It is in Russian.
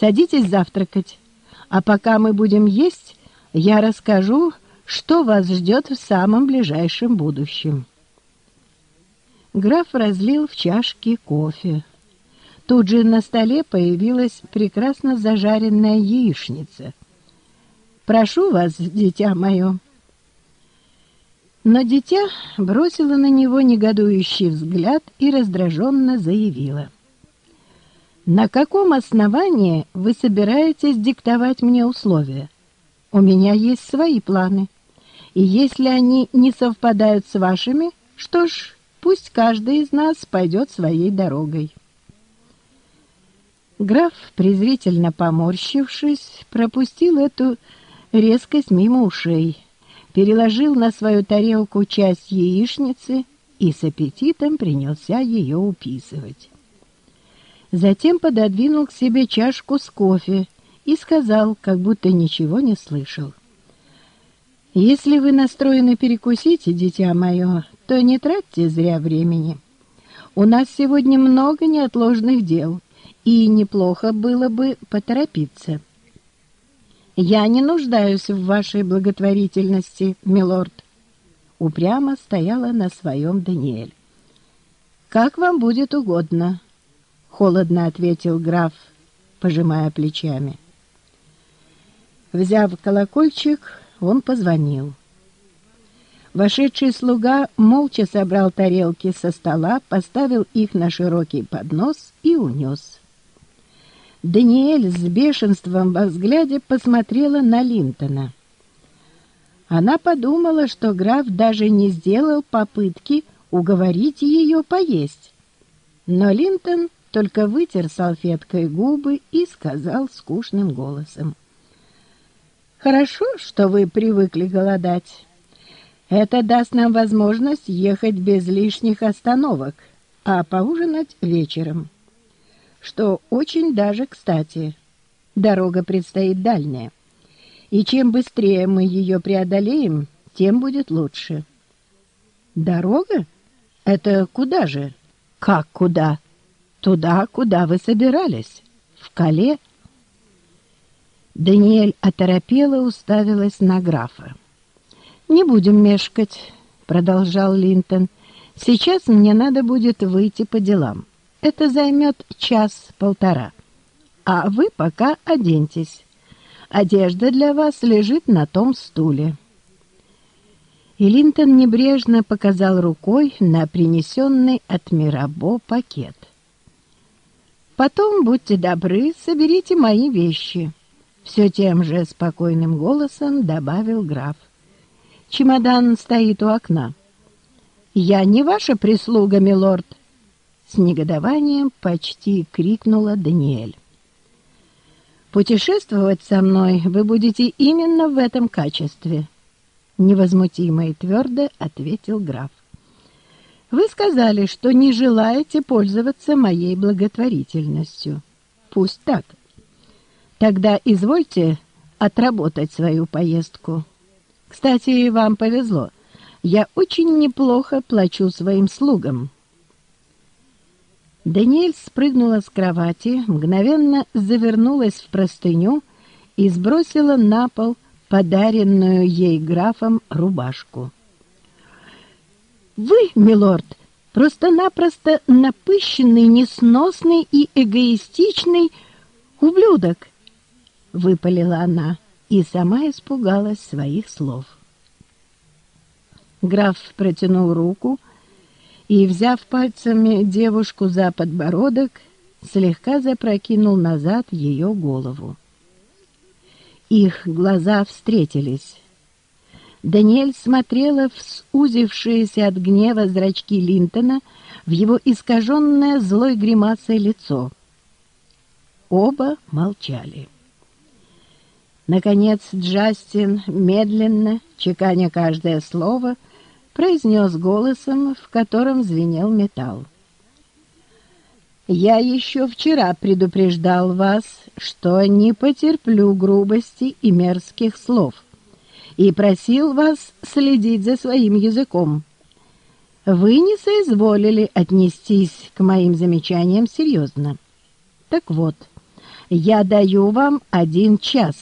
Садитесь завтракать, а пока мы будем есть, я расскажу, что вас ждет в самом ближайшем будущем. Граф разлил в чашки кофе. Тут же на столе появилась прекрасно зажаренная яичница. «Прошу вас, дитя мое». Но дитя бросило на него негодующий взгляд и раздраженно заявило. «На каком основании вы собираетесь диктовать мне условия? У меня есть свои планы, и если они не совпадают с вашими, что ж, пусть каждый из нас пойдет своей дорогой». Граф, презрительно поморщившись, пропустил эту резкость мимо ушей, переложил на свою тарелку часть яичницы и с аппетитом принялся ее уписывать. Затем пододвинул к себе чашку с кофе и сказал, как будто ничего не слышал. «Если вы настроены перекусить, дитя мое, то не тратьте зря времени. У нас сегодня много неотложных дел» и неплохо было бы поторопиться. «Я не нуждаюсь в вашей благотворительности, милорд», — упрямо стояла на своем Даниэль. «Как вам будет угодно», — холодно ответил граф, пожимая плечами. Взяв колокольчик, он позвонил. Вошедший слуга молча собрал тарелки со стола, поставил их на широкий поднос и унес. Даниэль с бешенством во взгляде посмотрела на Линтона. Она подумала, что граф даже не сделал попытки уговорить ее поесть. Но Линтон только вытер салфеткой губы и сказал скучным голосом. «Хорошо, что вы привыкли голодать. Это даст нам возможность ехать без лишних остановок, а поужинать вечером» что очень даже кстати. Дорога предстоит дальняя, и чем быстрее мы ее преодолеем, тем будет лучше. Дорога? Это куда же? Как куда? Туда, куда вы собирались. В Кале? Даниэль оторопела уставилась на графа. «Не будем мешкать», — продолжал Линтон. «Сейчас мне надо будет выйти по делам. Это займет час-полтора. А вы пока оденьтесь. Одежда для вас лежит на том стуле. И Линтон небрежно показал рукой на принесенный от Мирабо пакет. «Потом, будьте добры, соберите мои вещи», — все тем же спокойным голосом добавил граф. «Чемодан стоит у окна». «Я не ваша прислуга, милорд», с негодованием почти крикнула Даниэль. «Путешествовать со мной вы будете именно в этом качестве», — невозмутимо и твердо ответил граф. «Вы сказали, что не желаете пользоваться моей благотворительностью. Пусть так. Тогда извольте отработать свою поездку. Кстати, вам повезло. Я очень неплохо плачу своим слугам». Даниэль спрыгнула с кровати, мгновенно завернулась в простыню и сбросила на пол подаренную ей графом рубашку. «Вы, милорд, просто-напросто напыщенный, несносный и эгоистичный ублюдок!» — выпалила она и сама испугалась своих слов. Граф протянул руку, — и, взяв пальцами девушку за подбородок, слегка запрокинул назад ее голову. Их глаза встретились. Даниэль смотрела в сузившиеся от гнева зрачки Линтона в его искаженное злой гримасой лицо. Оба молчали. Наконец Джастин, медленно, чеканя каждое слово, — произнес голосом, в котором звенел металл. «Я еще вчера предупреждал вас, что не потерплю грубости и мерзких слов, и просил вас следить за своим языком. Вы не соизволили отнестись к моим замечаниям серьезно. Так вот, Я даю вам один час.